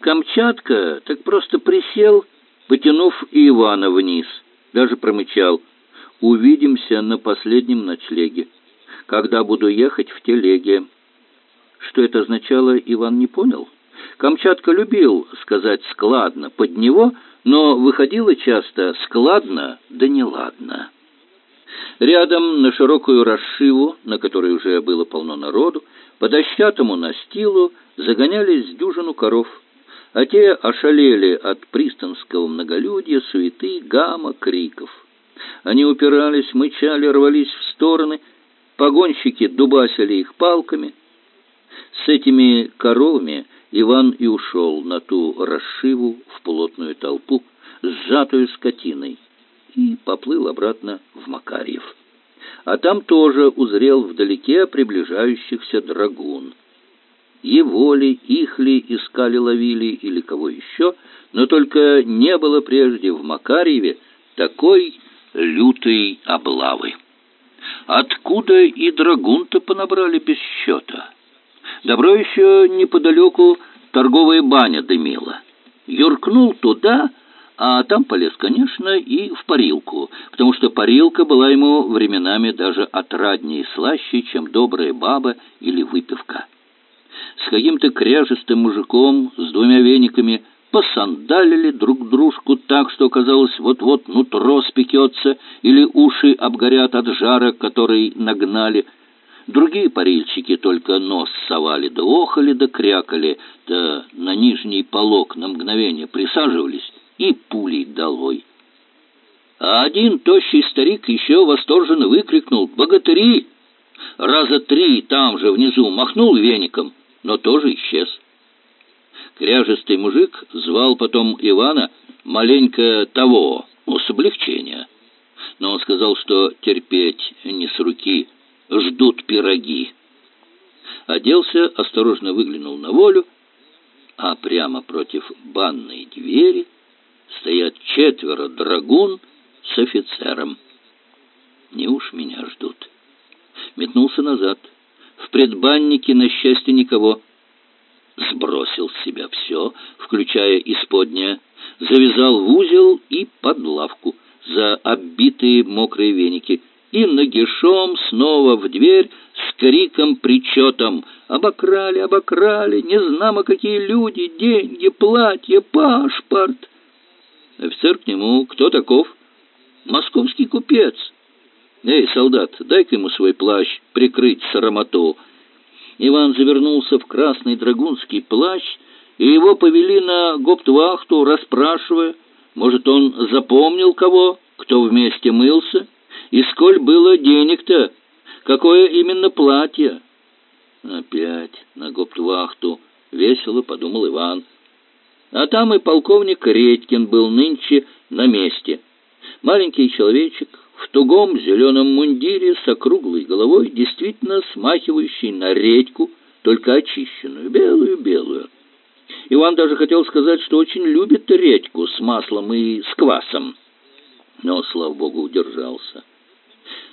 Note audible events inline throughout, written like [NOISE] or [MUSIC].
Камчатка так просто присел, потянув Ивана вниз, даже промычал. «Увидимся на последнем ночлеге, когда буду ехать в телеге». Что это означало, Иван не понял. Камчатка любил сказать складно под него, но выходило часто складно да неладно. Рядом на широкую расшиву, на которой уже было полно народу, по дощатому настилу загонялись дюжину коров, а те ошалели от пристанского многолюдья, суеты, гамма, криков. Они упирались, мычали, рвались в стороны, погонщики дубасили их палками. С этими коровами Иван и ушел на ту расшиву в плотную толпу, сжатую скотиной, и поплыл обратно в Макарьев. А там тоже узрел вдалеке приближающихся драгун. Его ли, их ли искали, ловили или кого еще, но только не было прежде в Макарьеве такой лютой облавы. Откуда и драгун-то понабрали без счета? Добро еще неподалеку торговая баня дымила. Юркнул туда, а там полез, конечно, и в парилку, потому что парилка была ему временами даже отраднее и слаще, чем добрая баба или выпивка. С каким-то кряжестым мужиком с двумя вениками посандалили друг дружку так, что казалось, вот-вот нутро спекется или уши обгорят от жара, который нагнали – Другие парильщики только нос совали, да охали, да крякали, да на нижний полог на мгновение присаживались и пулей долой. А один тощий старик еще восторженно выкрикнул «Богатыри!» Раза три там же внизу махнул веником, но тоже исчез. Кряжестый мужик звал потом Ивана маленько того, ну, с облегчения. Но он сказал, что терпеть не с руки, ждут пироги. Оделся, осторожно выглянул на волю, а прямо против банной двери стоят четверо драгун с офицером. Не уж меня ждут. Метнулся назад. В предбаннике, на счастье, никого. Сбросил с себя все, включая исподнее, завязал в узел и под лавку за оббитые мокрые веники — и нагишом снова в дверь с криком-причетом «Обокрали, обокрали! Не знамо, какие люди! Деньги, платье, пашпорт!» Офицер к нему «Кто таков?» «Московский купец». «Эй, солдат, дай-ка ему свой плащ прикрыть срамоту». Иван завернулся в красный драгунский плащ, и его повели на гоптвахту, расспрашивая, может, он запомнил кого, кто вместе мылся, и сколь было денег-то? Какое именно платье? Опять на гоптвахту, весело подумал Иван. А там и полковник Редькин был нынче на месте. Маленький человечек в тугом зеленом мундире с округлой головой, действительно смахивающий на редьку, только очищенную, белую-белую. Иван даже хотел сказать, что очень любит редьку с маслом и с квасом, но, слава богу, удержался.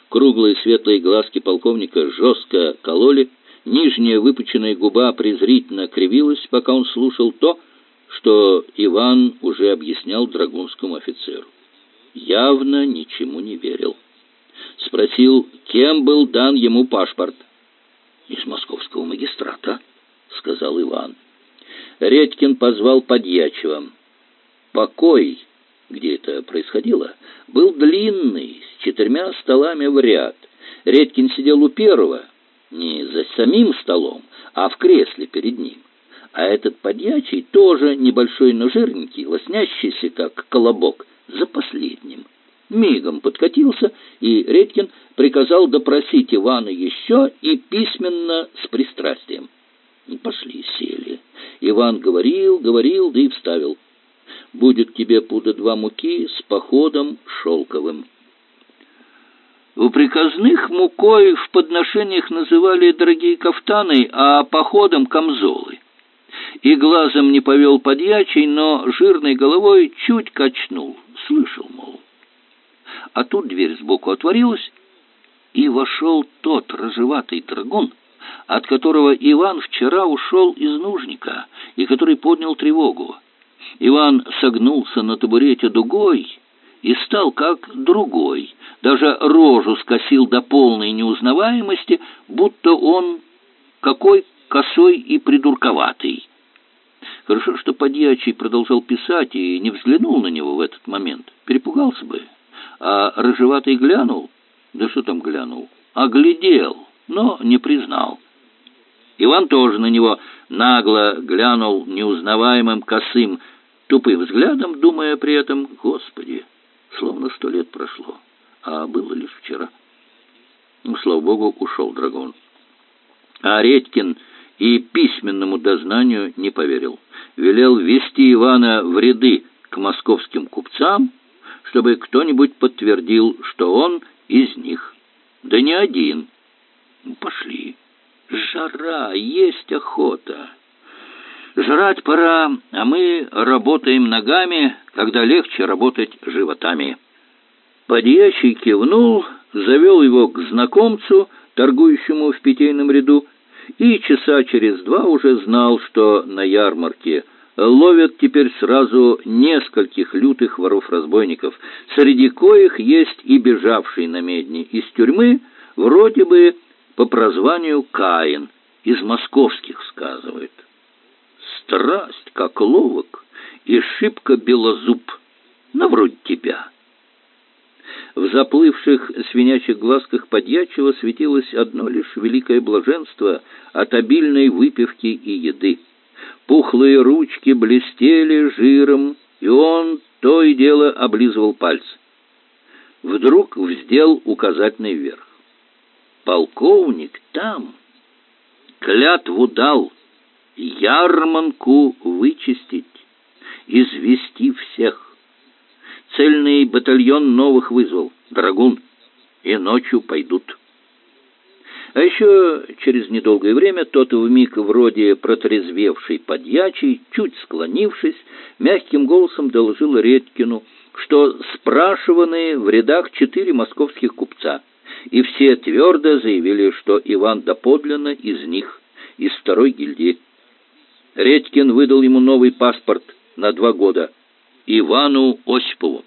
Круглые светлые глазки полковника жестко кололи, нижняя выпученная губа презрительно кривилась, пока он слушал то, что Иван уже объяснял драгунскому офицеру. Явно ничему не верил. Спросил, кем был дан ему паспорт. «Из московского магистрата», — сказал Иван. Редькин позвал подьячего. «Покой где это происходило, был длинный, с четырьмя столами в ряд. Редькин сидел у первого, не за самим столом, а в кресле перед ним. А этот подьячий, тоже небольшой, но жирненький, лоснящийся, как колобок, за последним. Мигом подкатился, и Редькин приказал допросить Ивана еще и письменно с пристрастием. Пошли, сели. Иван говорил, говорил, да и вставил будет тебе пуда два муки с походом шелковым. У приказных мукой в подношениях называли дорогие кафтаны, а походом — камзолы. И глазом не повел подьячий, но жирной головой чуть качнул. Слышал, мол. А тут дверь сбоку отворилась, и вошел тот рыжеватый драгун от которого Иван вчера ушел из нужника и который поднял тревогу. Иван согнулся на табурете дугой и стал как другой, даже рожу скосил до полной неузнаваемости, будто он какой косой и придурковатый. Хорошо, что подьячий продолжал писать и не взглянул на него в этот момент. Перепугался бы. А рыжеватый глянул, да что там глянул, оглядел, но не признал. Иван тоже на него нагло глянул неузнаваемым косым, тупым взглядом, думая при этом, «Господи, словно сто лет прошло, а было лишь вчера». Ну, слава богу, ушел драгон. А Редькин и письменному дознанию не поверил. Велел вести Ивана в ряды к московским купцам, чтобы кто-нибудь подтвердил, что он из них. Да не один. Ну, пошли. Жара, есть охота. Жрать пора, а мы работаем ногами, когда легче работать животами. Подьячий кивнул, завел его к знакомцу, торгующему в питейном ряду, и часа через два уже знал, что на ярмарке ловят теперь сразу нескольких лютых воров-разбойников, среди коих есть и бежавший на медне из тюрьмы, вроде бы по прозванию Каин, из московских сказывает. Страсть, как ловок, и шибко белозуб, на вроде тебя. В заплывших свинячих глазках подьячего светилось одно лишь великое блаженство от обильной выпивки и еды. Пухлые ручки блестели жиром, и он то и дело облизывал пальцы. Вдруг вздел указательный вверх. Полковник там клятву дал ярманку вычистить, извести всех. Цельный батальон новых вызвал, драгун, и ночью пойдут. А еще через недолгое время тот вмиг вроде протрезвевший подьячий, чуть склонившись, мягким голосом доложил Редькину, что спрашиваны в рядах четыре московских купца, и все твердо заявили, что Иван доподлинно из них, из второй гильдии. Редькин выдал ему новый паспорт на два года — Ивану Осипову.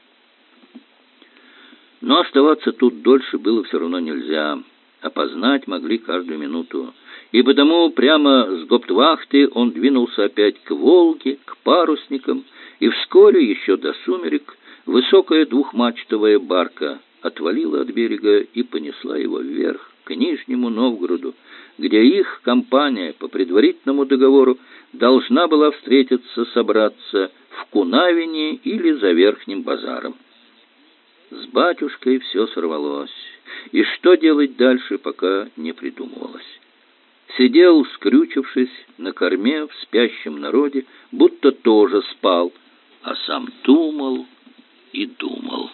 Но оставаться тут дольше было все равно нельзя. Опознать могли каждую минуту. И потому прямо с гоптвахты он двинулся опять к Волге, к парусникам, и вскоре, еще до сумерек, высокая двухмачтовая барка отвалила от берега и понесла его вверх, к Нижнему Новгороду, где их компания по предварительному договору должна была встретиться, собраться в Кунавине или за Верхним базаром. С батюшкой все сорвалось, и что делать дальше, пока не придумывалось. Сидел, скрючившись на корме в спящем народе, будто тоже спал, а сам думал и думал.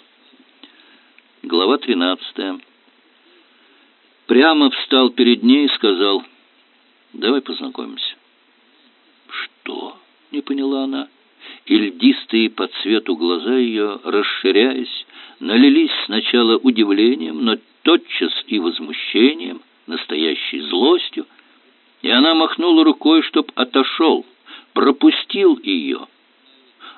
Глава тринадцатая. Прямо встал перед ней и сказал, «Давай познакомимся». «Что?» — не поняла она и льдистые по цвету глаза ее, расширяясь, налились сначала удивлением, но тотчас и возмущением, настоящей злостью, и она махнула рукой, чтоб отошел, пропустил ее.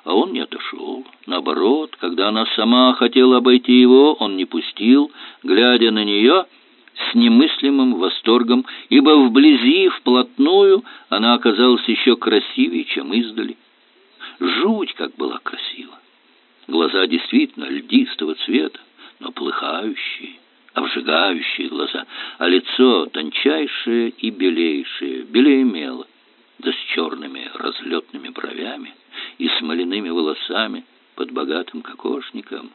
А он не отошел. Наоборот, когда она сама хотела обойти его, он не пустил, глядя на нее с немыслимым восторгом, ибо вблизи, вплотную, она оказалась еще красивее, чем издали. Жуть, как была красива. Глаза действительно льдистого цвета, но плыхающие, обжигающие глаза, а лицо тончайшее и белейшее, белее мела, да с черными разлетными бровями и смоляными волосами под богатым кокошником.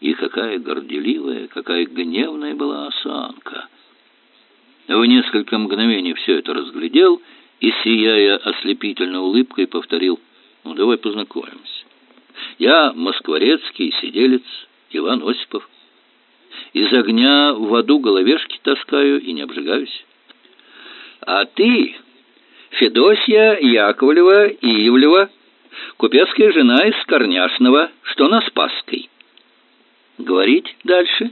И какая горделивая, какая гневная была осанка. В несколько мгновений все это разглядел и, сияя ослепительной улыбкой, повторил — ну, давай познакомимся. Я москворецкий сиделец Иван Осипов. Из огня в воду головешки таскаю и не обжигаюсь. А ты, Федосья Яковлева Иевлева, купецкая жена из Корняшного, что на Спасской. Говорить дальше?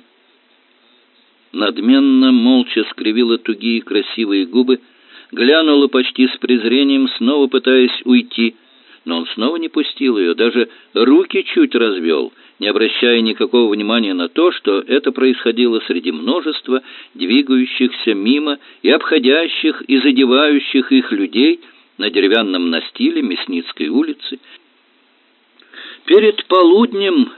надменно, молча скривила тугие красивые губы, глянула почти с презрением, снова пытаясь уйти, но он снова не пустил ее, даже руки чуть развел, не обращая никакого внимания на то, что это происходило среди множества двигающихся мимо и обходящих и задевающих их людей на деревянном настиле Мясницкой улицы. Перед полуднем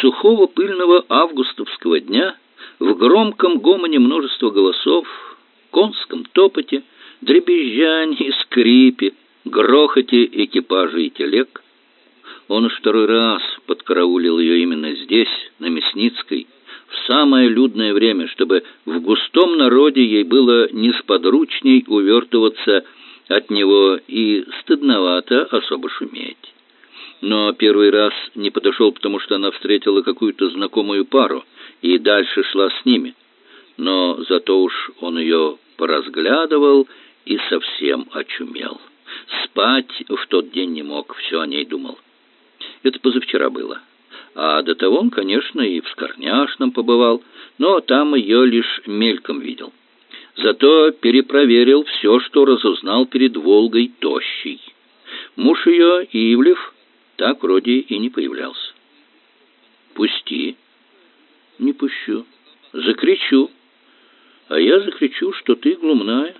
сухого пыльного августовского дня в громком гомоне множества голосов, конском топоте, дребезжании, скрипе, грохоте экипажей и телег. Он уж второй раз подкараулил ее именно здесь, на Мясницкой, в самое людное время, чтобы в густом народе ей было несподручней увертываться от него и стыдновато особо шуметь. Но первый раз не подошел, потому что она встретила какую-то знакомую пару и дальше шла с ними. Но зато уж он ее поразглядывал и совсем очумел. Спать в тот день не мог, все о ней думал. Это позавчера было. А до того он, конечно, и в Скорняшном побывал, но там ее лишь мельком видел. Зато перепроверил все, что разузнал перед Волгой Тощий. Муж ее, Ивлев, так вроде и не появлялся. «Пусти». «Не пущу. Закричу. А я закричу, что ты глумная»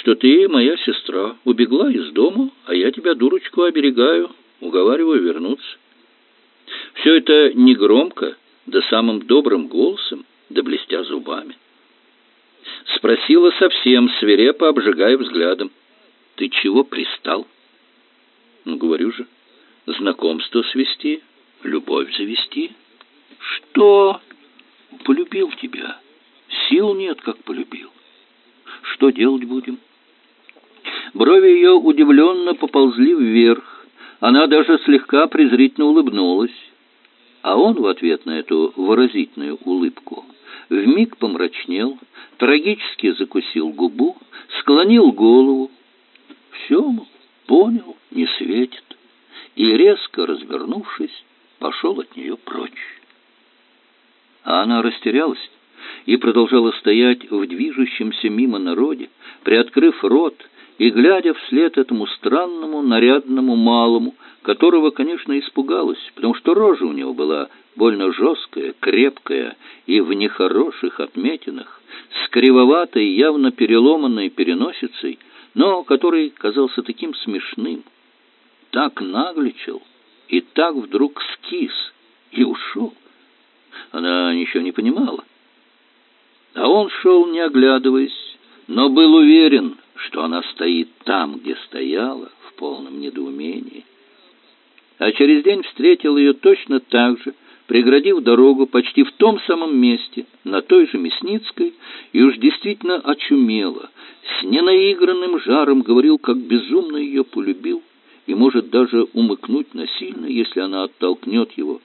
что ты, моя сестра, убегла из дома, а я тебя, дурочку, оберегаю, уговариваю вернуться. Все это негромко, да самым добрым голосом, да блестя зубами. Спросила совсем свирепо, обжигая взглядом. «Ты чего пристал?» «Ну, говорю же, знакомство свести, любовь завести». «Что?» «Полюбил тебя. Сил нет, как полюбил. Что делать будем?» Брови ее удивленно поползли вверх. Она даже слегка презрительно улыбнулась. А он в ответ на эту выразительную улыбку вмиг помрачнел, трагически закусил губу, склонил голову. Все, понял, не светит. И, резко развернувшись, пошел от нее прочь. А она растерялась и продолжала стоять в движущемся мимо народе, приоткрыв рот и глядя вслед этому странному нарядному малому, которого, конечно, испугалась, потому что рожа у него была больно жесткая, крепкая и в нехороших отметинах, с кривоватой, явно переломанной переносицей, но который казался таким смешным, так нагличил и так вдруг скис и ушел. Она ничего не понимала. А он шел, не оглядываясь, но был уверен, что она стоит там, где стояла, в полном недоумении. А через день встретил ее точно так же, преградив дорогу почти в том самом месте, на той же Мясницкой, и уж действительно очумела, с ненаигранным жаром говорил, как безумно ее полюбил, и может даже умыкнуть насильно, если она оттолкнет его,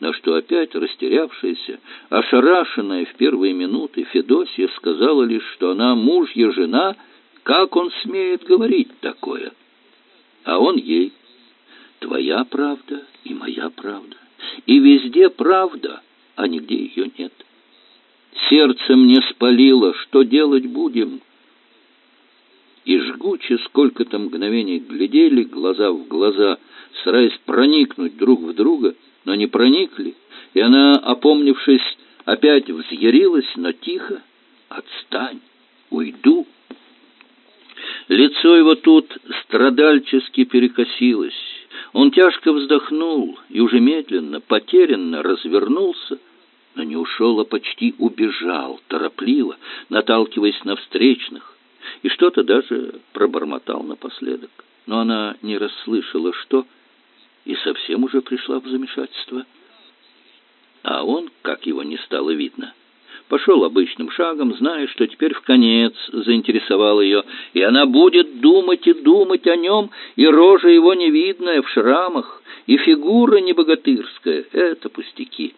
на что опять растерявшаяся, ошарашенная в первые минуты, Федосия сказала лишь, что она мужья жена, как он смеет говорить такое? А он ей, твоя правда и моя правда, и везде правда, а нигде ее нет. Сердце мне спалило, что делать будем?» И жгуче сколько-то мгновений глядели глаза в глаза, стараясь проникнуть друг в друга — но не проникли, и она, опомнившись, опять взъярилась, но тихо. «Отстань! Уйду!» Лицо его тут страдальчески перекосилось. Он тяжко вздохнул и уже медленно, потерянно развернулся, но не ушел, а почти убежал, торопливо, наталкиваясь на встречных, и что-то даже пробормотал напоследок. Но она не расслышала, что и совсем уже пришла в замешательство. А он, как его не стало видно, пошел обычным шагом, зная, что теперь в конец заинтересовал ее, и она будет думать и думать о нем, и рожа его невидная в шрамах, и фигура небогатырская — это пустяки.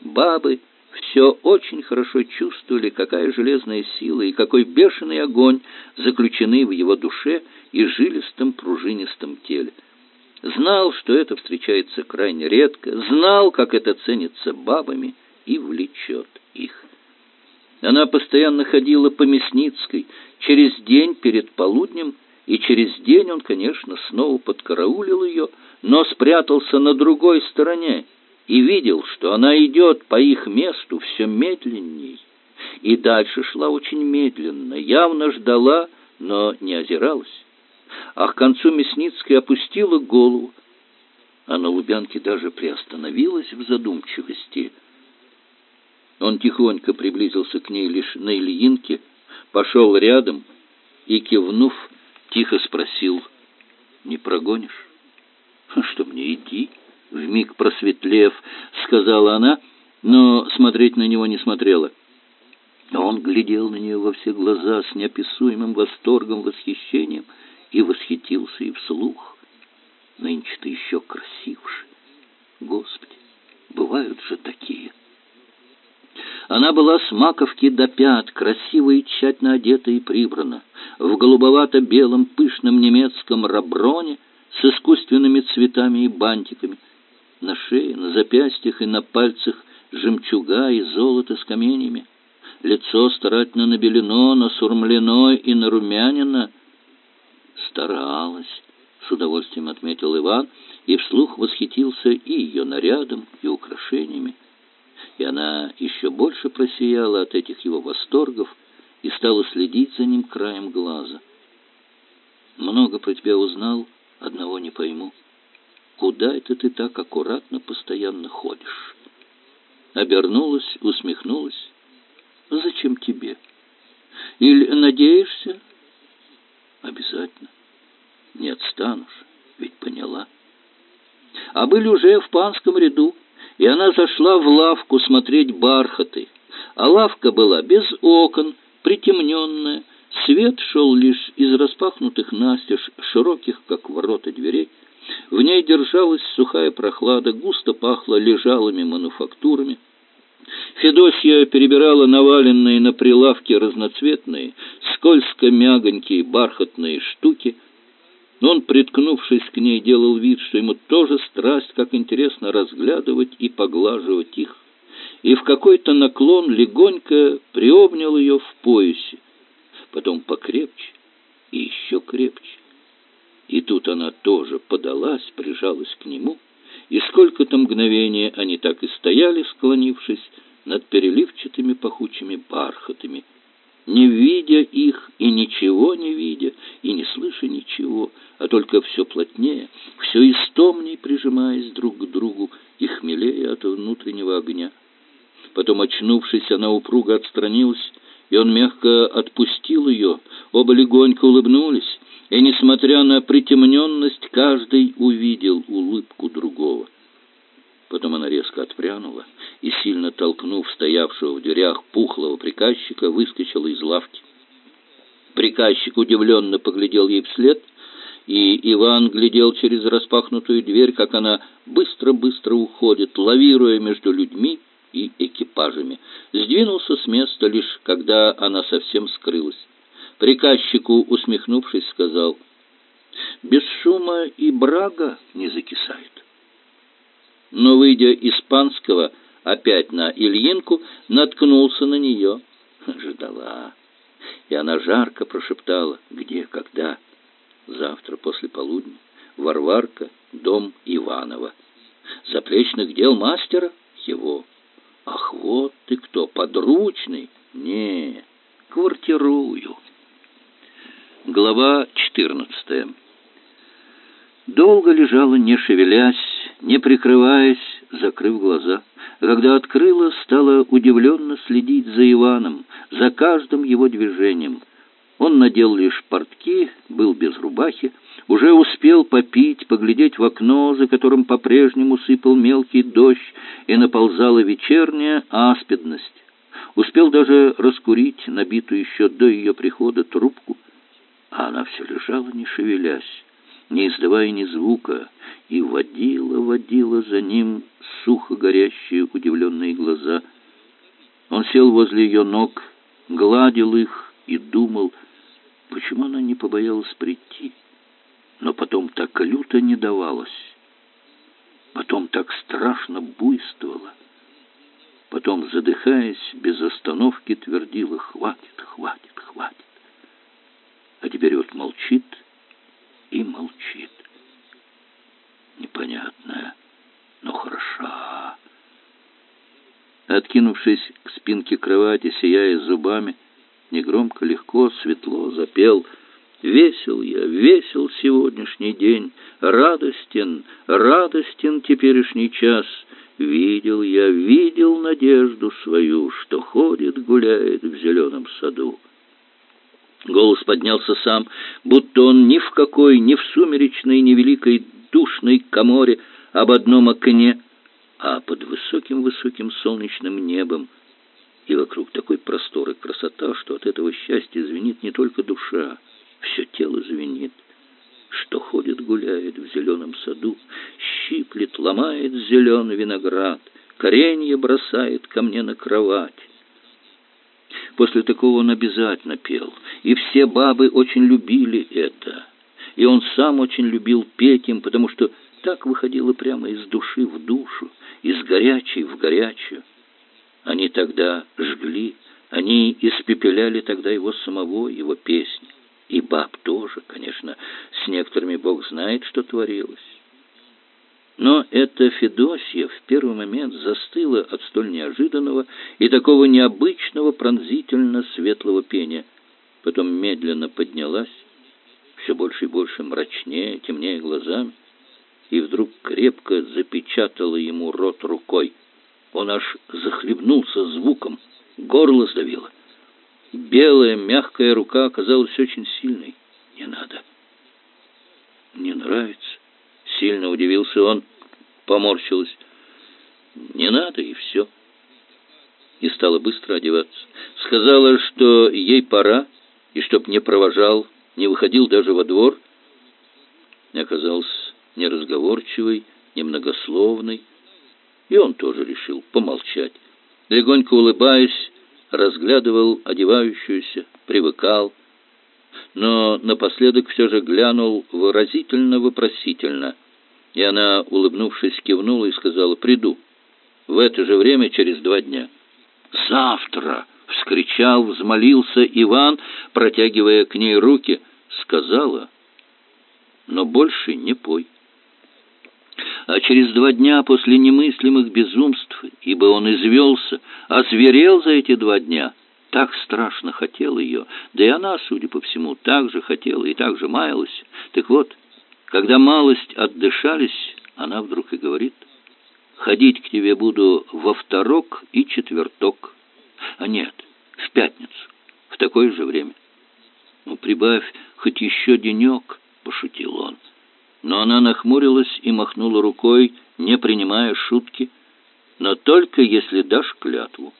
Бабы все очень хорошо чувствовали, какая железная сила и какой бешеный огонь заключены в его душе и жилистом пружинистом теле знал, что это встречается крайне редко, знал, как это ценится бабами и влечет их. Она постоянно ходила по Мясницкой, через день перед полуднем, и через день он, конечно, снова подкараулил ее, но спрятался на другой стороне и видел, что она идет по их месту все медленней. И дальше шла очень медленно, явно ждала, но не озиралась. А к концу Мясницкой опустила голову, а на Лубянке даже приостановилась в задумчивости. Он тихонько приблизился к ней лишь на Ильинке, пошел рядом и, кивнув, тихо спросил, «Не прогонишь?» «А «Что мне, иди?» Вмиг просветлев, сказала она, но смотреть на него не смотрела. Он глядел на нее во все глаза с неописуемым восторгом, восхищением и восхитился и вслух. Нынче ты еще красивше. Господи, бывают же такие. Она была с маковки до пят, красиво и тщательно одета и прибрана, в голубовато-белом пышном немецком раброне с искусственными цветами и бантиками. На шее, на запястьях и на пальцах жемчуга и золото с каменями. Лицо старательно набелено, насурмлено и нарумянено. Старалась, с удовольствием отметил Иван, и вслух восхитился и ее нарядом, и украшениями и она еще больше просияла от этих его восторгов и стала следить за ним краем глаза. «Много про тебя узнал, одного не пойму. Куда это ты так аккуратно постоянно ходишь?» Обернулась, усмехнулась. «Зачем тебе? Или надеешься?» «Обязательно. Не отстанешь, ведь поняла». А были уже в панском ряду, и она зашла в лавку смотреть бархаты. А лавка была без окон, притемненная, свет шел лишь из распахнутых настежь, широких, как ворота дверей. В ней держалась сухая прохлада, густо пахло лежалыми мануфактурами. Федосья перебирала наваленные на прилавке разноцветные, скользко-мягонькие бархатные штуки — он, приткнувшись к ней, делал вид, что ему тоже страсть, как интересно разглядывать и поглаживать их. И в какой-то наклон легонько приобнял ее в поясе, потом покрепче и еще крепче. И тут она тоже подалась, прижалась к нему, и сколько-то мгновений они так и стояли, склонившись над переливчатыми пахучими бархатами, не видя их и ничего не видя, и не слыша ничего, а только все плотнее, все истомней прижимаясь друг к другу и хмелея от внутреннего огня. Потом, очнувшись, она упруго отстранилась, и он мягко отпустил ее, оба легонько улыбнулись, и, несмотря на притемненность, каждый увидел улыбку другого. Потом она резко отпрянула и, сильно толкнув стоявшего в дверях пухлого приказчика, выскочила из лавки. Приказчик удивленно поглядел ей вслед, и Иван глядел через распахнутую дверь, как она быстро-быстро уходит, лавируя между людьми и экипажами. Сдвинулся с места лишь, когда она совсем скрылась. Приказчику, усмехнувшись, сказал, «Без шума и брага не закисает» но, выйдя испанского опять на Ильинку, наткнулся на нее. Ждала. И она жарко прошептала, где, когда. Завтра после полудня. Варварка, дом Иванова. Заплечных дел мастера? Его. Ах, вот ты кто, подручный? Не, квартирую. Глава четырнадцатая. Долго лежала, не шевелясь, не прикрываясь, закрыв глаза. Когда открыла, стала удивленно следить за Иваном, за каждым его движением. Он надел лишь портки, был без рубахи, уже успел попить, поглядеть в окно, за которым по-прежнему сыпал мелкий дождь, и наползала вечерняя аспидность. Успел даже раскурить набитую еще до ее прихода трубку, а она все лежала, не шевелясь не издавая ни звука, и водила, водила за ним сухо горящие удивленные глаза. Он сел возле ее ног, гладил их и думал, почему она не побоялась прийти. Но потом так люто не давалась, потом так страшно буйствовала. Потом, задыхаясь, без остановки твердила «Хватит, хватит, хватит». А теперь вот молчит и молчит. Непонятная, но хороша. Откинувшись к спинке кровати, сияя зубами, негромко, легко, светло запел «Весел я, весел сегодняшний день, радостен, радостен теперешний час». Видел я, видел надежду свою, что ходит, гуляет в зеленом саду. Голос поднялся сам, будто он ни в какой, ни в сумеречной, ни великой душной коморе об одном окне, а под высоким-высоким солнечным небом. И вокруг такой простор и красота, что от этого счастья звенит не только душа, все тело звенит что ходит, гуляет в зеленом саду, щиплет, ломает зеленый виноград, коренья бросает ко мне на кровать. После такого он обязательно пел, и все бабы очень любили это. И он сам очень любил петь им, потому что так выходило прямо из души в душу, из горячей в горячую. Они тогда жгли, они испепеляли тогда его самого, его песни. И баб тоже, конечно, с некоторыми Бог знает, что творилось. Но эта Федосья в первый момент застыла от столь неожиданного и такого необычного пронзительно светлого пения. Потом медленно поднялась, все больше и больше мрачнее, темнее глазами, и вдруг крепко запечатала ему рот рукой. Он аж захлебнулся звуком, горло сдавило. Белая, мягкая рука оказалась очень сильной. Не надо. Не нравится. Сильно удивился он, поморщилась. Не надо, и все. И стала быстро одеваться. Сказала, что ей пора, и чтоб не провожал, не выходил даже во двор. Оказался неразговорчивый, немногословный. И он тоже решил помолчать. Легонько улыбаясь, разглядывал одевающуюся, привыкал, но напоследок все же глянул выразительно-вопросительно, и она, улыбнувшись, кивнула и сказала «Приду. В это же время через два дня». «Завтра!» — вскричал, взмолился Иван, протягивая к ней руки. Сказала, но больше не пой а через два дня после немыслимых безумств, ибо он извелся, озверел за эти два дня, так страшно хотел ее, да и она, судя по всему, так же хотела и так же маялась. Так вот, когда малость отдышались, она вдруг и говорит, «Ходить к тебе буду во второк и четверток, а нет, в пятницу, в такое же время». «Ну, прибавь хоть еще денек», — пошутил он но она нахмурилась и махнула рукой, не принимая шутки. «Но только если дашь клятву».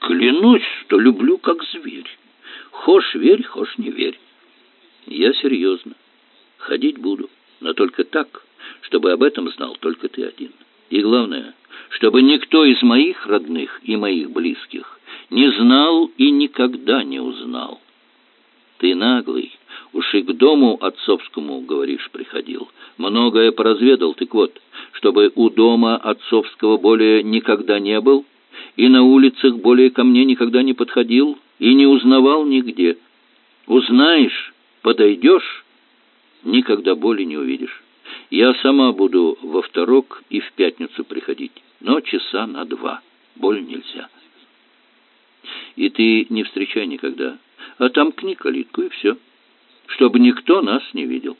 «Клянусь, что люблю как зверь. Хошь верь, хошь не верь». «Я серьезно. Ходить буду, но только так, чтобы об этом знал только ты один. И главное, чтобы никто из моих родных и моих близких не знал и никогда не узнал. Ты наглый, Уж и к дому отцовскому, говоришь, приходил. Многое поразведал, так вот, чтобы у дома отцовского более никогда не был, и на улицах более ко мне никогда не подходил, и не узнавал нигде. Узнаешь, подойдешь, никогда более не увидишь. Я сама буду во второк и в пятницу приходить, но часа на два. Боль нельзя. И ты не встречай никогда, а там кни калитку, и все чтобы никто нас не видел.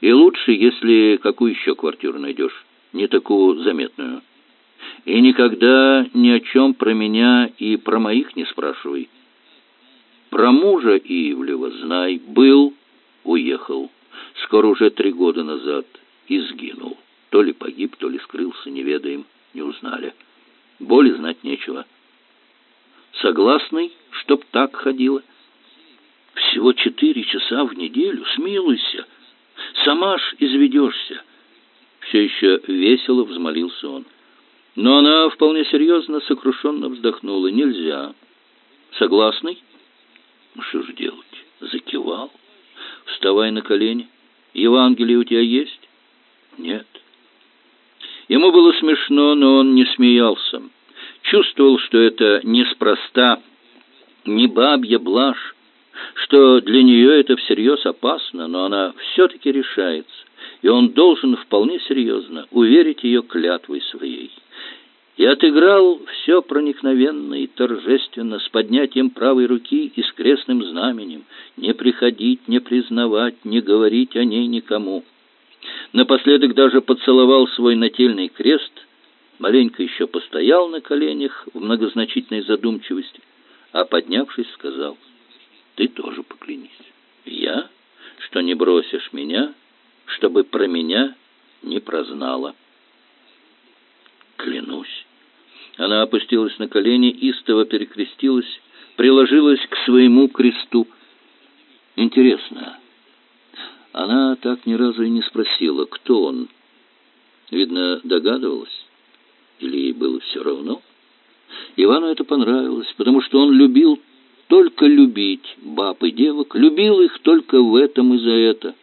И лучше, если какую еще квартиру найдешь, не такую заметную. И никогда ни о чем про меня и про моих не спрашивай. Про мужа Ивлева знай, был, уехал. Скоро уже три года назад и сгинул. То ли погиб, то ли скрылся, не ведаем, не узнали. Боли знать нечего. Согласный, чтоб так ходила? Всего четыре часа в неделю, смилуйся. Сама ж изведешься. Все еще весело взмолился он. Но она вполне серьезно, сокрушенно вздохнула. Нельзя. Согласный? Ну что же делать? Закивал. Вставай на колени. Евангелие у тебя есть? Нет. Ему было смешно, но он не смеялся. чувствовал, что это неспроста, не бабья блажь, что для нее это всерьез опасно, но она все-таки решается, и он должен вполне серьезно уверить ее клятвой своей. И отыграл все проникновенно и торжественно, с поднятием правой руки и с крестным знаменем, не приходить, не признавать, не говорить о ней никому. Напоследок даже поцеловал свой нательный крест, маленько еще постоял на коленях в многозначительной задумчивости, а, поднявшись, сказал, «Ты тоже поклянись. Я, что не бросишь меня, чтобы про меня не прознала». «Клянусь». Она опустилась на колени, истово перекрестилась, приложилась к своему кресту. «Интересно». Она так ни разу и не спросила, кто он. Видно, догадывалась. Или ей было все равно? Ивану это понравилось, потому что он любил только любить баб и девок, любил их только в этом и за это.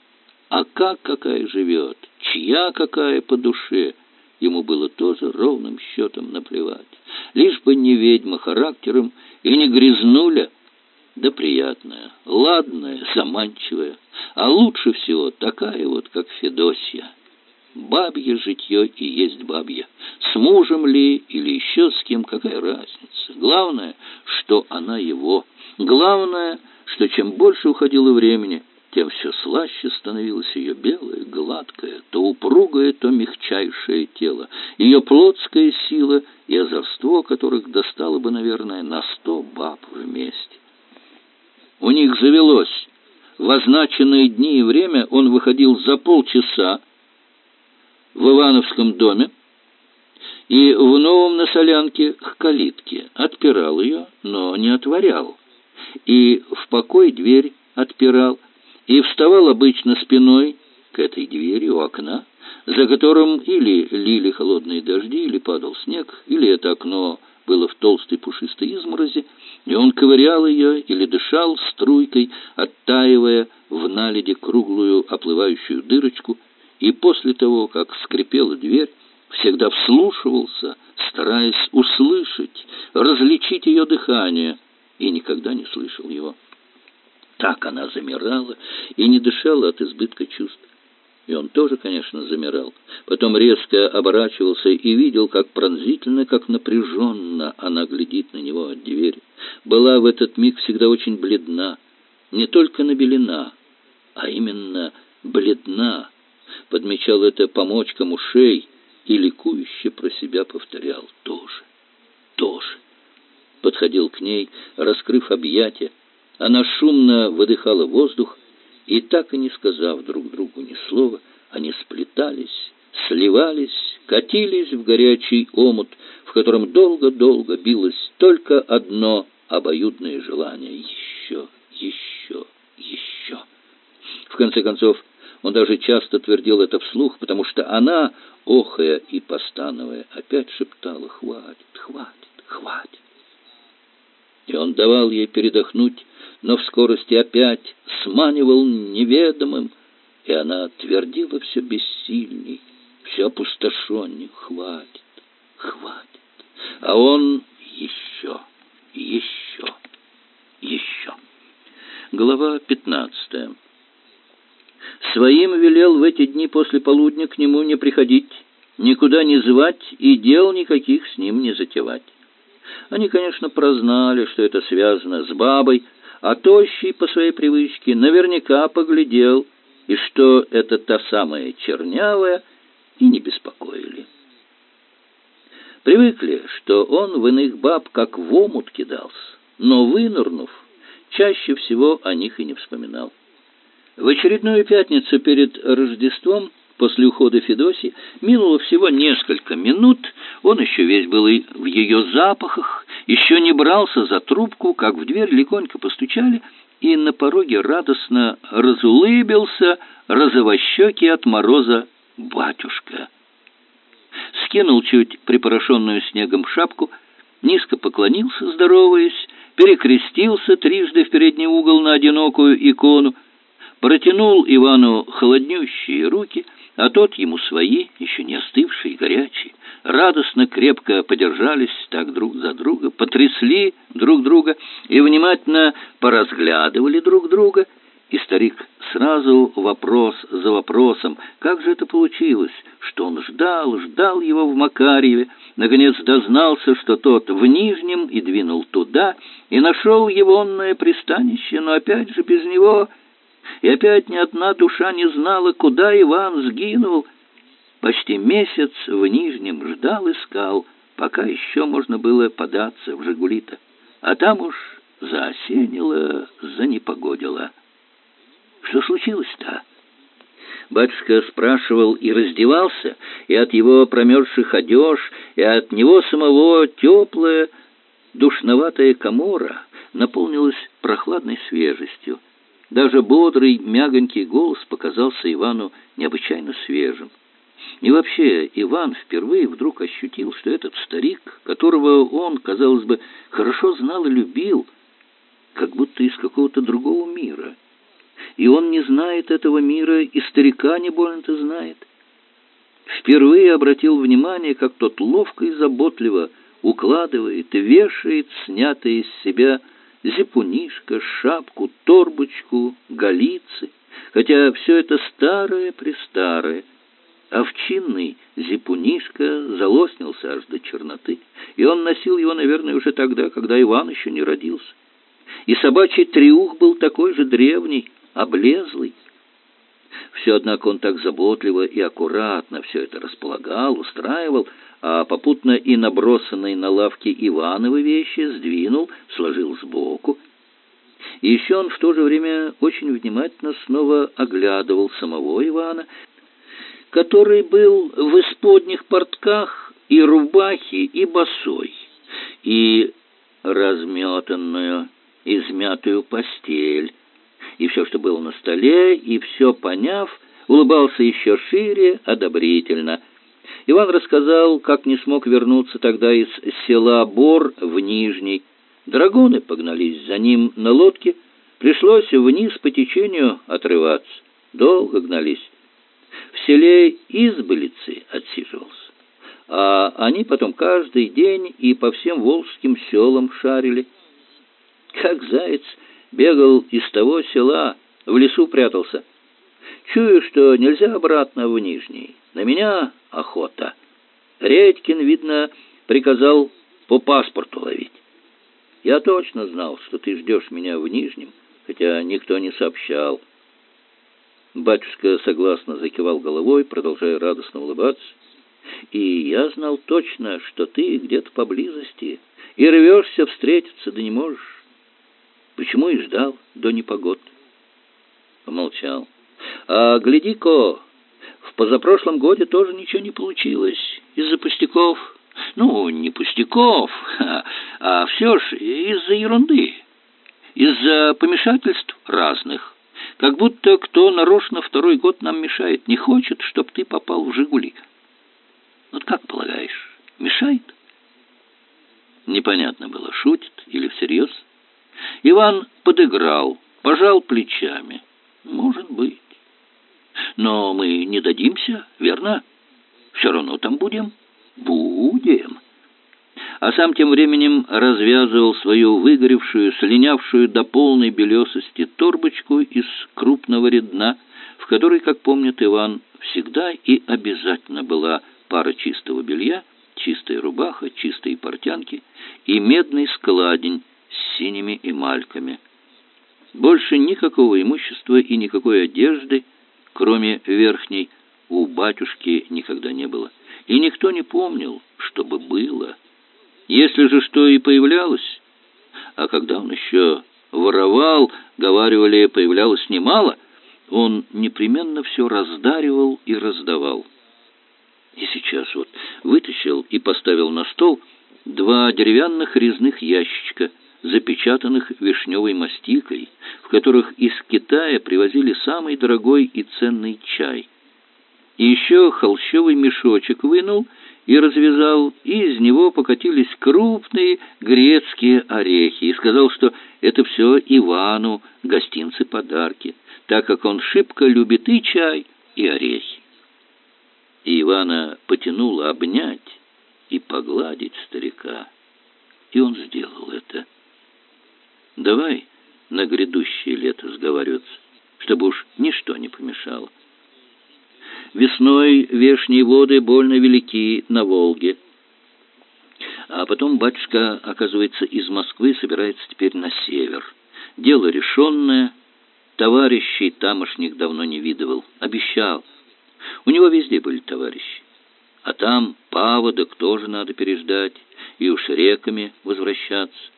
А как какая живет, чья какая по душе, ему было тоже ровным счетом наплевать. Лишь бы не ведьма характером и не грязнуля, да приятная, ладная, заманчивая, а лучше всего такая вот, как Федосья. Бабье житье и есть бабье. С мужем ли или еще с кем, какая разница? Главное, что она его. Главное, что чем больше уходило времени, тем все слаще становилось ее белое, гладкое, то упругое, то мягчайшее тело, ее плотская сила и озорство, которых достало бы, наверное, на сто баб вместе. У них завелось. В означенные дни и время он выходил за полчаса в Ивановском доме и в Новом на Солянке к калитке. Отпирал ее, но не отворял. И в покой дверь отпирал, и вставал обычно спиной к этой двери у окна, за которым или лили холодные дожди, или падал снег, или это окно было в толстой пушистой изморози, и он ковырял ее или дышал струйкой, оттаивая в наледи круглую оплывающую дырочку, и после того, как скрипела дверь, всегда вслушивался, стараясь услышать, различить ее дыхание, и никогда не слышал его. Так она замирала и не дышала от избытка чувств. И он тоже, конечно, замирал. Потом резко оборачивался и видел, как пронзительно, как напряженно она глядит на него от двери. Была в этот миг всегда очень бледна. Не только набелена, а именно бледна. Подмечал это помочком ушей и ликующе про себя повторял. Тоже, тоже. Подходил к ней, раскрыв объятия. Она шумно выдыхала воздух, и так и не сказав друг другу ни слова, они сплетались, сливались, катились в горячий омут, в котором долго-долго билось только одно обоюдное желание — еще, еще, еще. В конце концов, он даже часто твердил это вслух, потому что она, охая и постановая, опять шептала «Хватит, хватит, хватит». И он давал ей передохнуть, но в скорости опять сманивал неведомым, и она твердила все бессильней, все опустошенней. Хватит, хватит. А он еще, еще, еще. Глава пятнадцатая. Своим велел в эти дни после полудня к нему не приходить, никуда не звать и дел никаких с ним не затевать. Они, конечно, прознали, что это связано с бабой, а тощий по своей привычке наверняка поглядел, и что это та самая чернявая, и не беспокоили. Привыкли, что он в иных баб как в омут кидался, но, вынырнув, чаще всего о них и не вспоминал. В очередную пятницу перед Рождеством После ухода Федоси минуло всего несколько минут, он еще весь был и в ее запахах, еще не брался за трубку, как в дверь легонько постучали, и на пороге радостно разулыбился розовощекий от мороза батюшка. Скинул чуть припорошенную снегом шапку, низко поклонился, здороваясь, перекрестился трижды в передний угол на одинокую икону, протянул Ивану холоднющие руки — а тот ему свои, еще не остывшие, горячие, радостно крепко подержались так друг за друга, потрясли друг друга и внимательно поразглядывали друг друга. И старик сразу вопрос за вопросом, как же это получилось, что он ждал, ждал его в Макарьеве, наконец дознался, что тот в Нижнем и двинул туда, и нашел егонное пристанище, но опять же без него, и опять ни одна душа не знала, куда Иван сгинул, Почти месяц в Нижнем ждал, искал, пока еще можно было податься в Жигулита. А там уж заосенило, занепогодило. Что случилось-то? Батюшка спрашивал и раздевался, и от его промерзших одеж, и от него самого теплая, душноватая комора наполнилась прохладной свежестью. Даже бодрый, мягонький голос показался Ивану необычайно свежим. И вообще Иван впервые вдруг ощутил, что этот старик, которого он, казалось бы, хорошо знал и любил, как будто из какого-то другого мира. И он не знает этого мира, и старика не больно-то знает. Впервые обратил внимание, как тот ловко и заботливо укладывает и вешает снятые из себя зипунишко, шапку, торбочку, голицы, хотя все это старое-престарое — Овчинный зипунишка залоснился аж до черноты, и он носил его, наверное, уже тогда, когда Иван еще не родился. И собачий триух был такой же древний, облезлый. Все, однако, он так заботливо и аккуратно все это располагал, устраивал, а попутно и набросанные на лавке Ивановы вещи сдвинул, сложил сбоку. И еще он в то же время очень внимательно снова оглядывал самого Ивана, который был в исподних портках и рубахе, и босой, и разметанную, измятую постель, и все, что было на столе, и все поняв, улыбался еще шире, одобрительно. Иван рассказал, как не смог вернуться тогда из села Бор в Нижний. Драгоны погнались за ним на лодке, пришлось вниз по течению отрываться. Долго гнались в селе Избылицы отсиживался. А они потом каждый день и по всем волжским селам шарили. Как заяц бегал из того села, в лесу прятался. Чую, что нельзя обратно в Нижний. На меня охота. Редькин, видно, приказал по паспорту ловить. Я точно знал, что ты ждешь меня в Нижнем, хотя никто не сообщал. Батюшка согласно закивал головой, продолжая радостно улыбаться. «И я знал точно, что ты где-то поблизости, и рвешься встретиться, да не можешь. Почему и ждал до непогод?» Помолчал. «А гляди-ка, в позапрошлом годе тоже ничего не получилось из-за пустяков. Ну, не пустяков, а все ж из-за ерунды, из-за помешательств разных». Как будто кто нарочно второй год нам мешает, не хочет, чтоб ты попал в «Жигули». Вот как полагаешь, мешает? Непонятно было, шутит или всерьез. Иван подыграл, пожал плечами. Может быть. Но мы не дадимся, верно? Все равно там будем. Будем а сам тем временем развязывал свою выгоревшую, слинявшую до полной белесости торбочку из крупного редна, в которой, как помнит Иван, всегда и обязательно была пара чистого белья, чистая рубаха, чистые портянки и медный складень с синими эмальками. Больше никакого имущества и никакой одежды, кроме верхней, у батюшки никогда не было. И никто не помнил, чтобы было. Если же что и появлялось, а когда он еще воровал, говаривали, появлялось немало, он непременно все раздаривал и раздавал. И сейчас вот вытащил и поставил на стол два деревянных резных ящичка, запечатанных вишневой мастикой, в которых из Китая привозили самый дорогой и ценный чай. И еще холщовый мешочек вынул и развязал, и из него покатились крупные грецкие орехи, и сказал, что это все Ивану гостинцы-подарки, так как он шибко любит и чай, и орехи. И Ивана потянуло обнять, и погладить старика. И он сделал это. Давай на грядущее лето сговариваться, чтобы уж ничто не помешало. Весной вешние воды больно велики на Волге. А потом батюшка, оказывается, из Москвы собирается теперь на север. Дело решенное, товарищей тамошних давно не видывал, обещал. У него везде были товарищи. А там паводок тоже надо переждать, и уж реками возвращаться.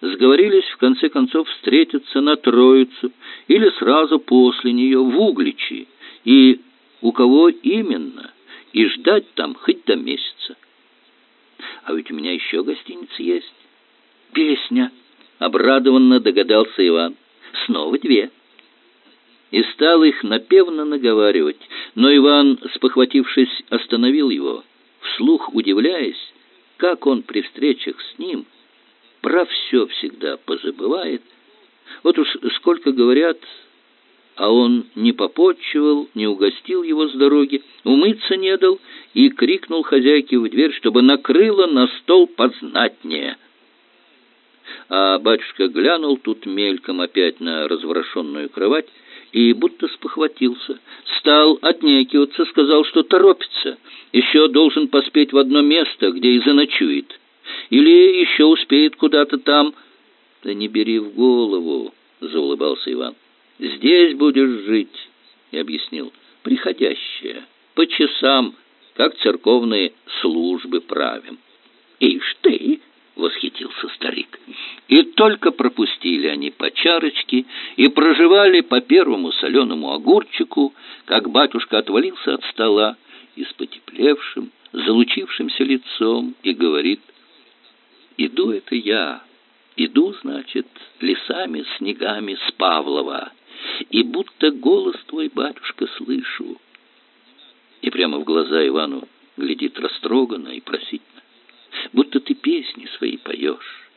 Сговорились, в конце концов, встретиться на Троицу или сразу после нее в Угличи, и у кого именно, и ждать там хоть до месяца. А ведь у меня еще гостиница есть. Песня, обрадованно догадался Иван. Снова две. И стал их напевно наговаривать, но Иван, спохватившись, остановил его, вслух удивляясь, как он при встречах с ним про все всегда позабывает. Вот уж сколько говорят, а он не попотчевал, не угостил его с дороги, умыться не дал и крикнул хозяйке в дверь, чтобы накрыла на стол познатнее. А батюшка глянул тут мельком опять на разворошенную кровать и будто спохватился. Стал отнекиваться, сказал, что торопится, еще должен поспеть в одно место, где и заночует. Или еще успеет куда-то там. Да не бери в голову, заулыбался Иван. Здесь будешь жить, и объяснил. Приходящее, по часам, как церковные службы правим. Ишь ты, восхитился старик. И только пропустили они по чарочке и проживали по первому соленому огурчику, как батюшка отвалился от стола и с потеплевшим, залучившимся лицом и говорит, «Иду это я, иду, значит, лесами, снегами с Павлова, и будто голос твой, батюшка, слышу». И прямо в глаза Ивану глядит растроганно и просительно будто ты песни свои поешь.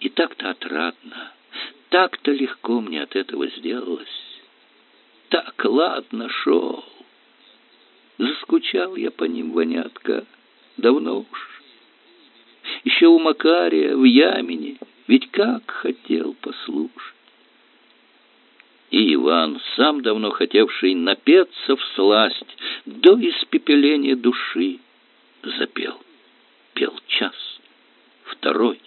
И так-то отрадно, так-то легко мне от этого сделалось. Так ладно шел. Заскучал я по ним, вонятка, давно уж. Еще у Макария в Ямине, ведь как хотел послушать. И Иван, сам давно хотевший напеться в сласть до испепеления души, запел пел час, второй.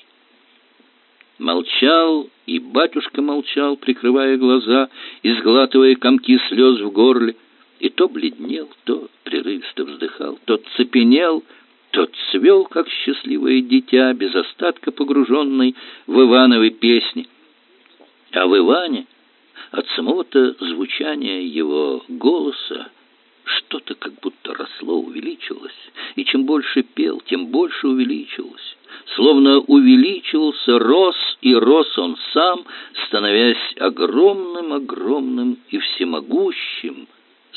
Молчал, и батюшка молчал, прикрывая глаза и сглатывая комки слез в горле, и то бледнел, то прерывисто вздыхал, то цепенел, то цвел, как счастливое дитя, без остатка погруженный в Ивановы песни. А в Иване от самого-то звучания его голоса что-то как будто росло, увеличилось, и чем больше пел, тем больше увеличилось. Словно увеличивался, рос и рос он сам, становясь огромным-огромным и всемогущим,